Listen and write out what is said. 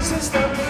system.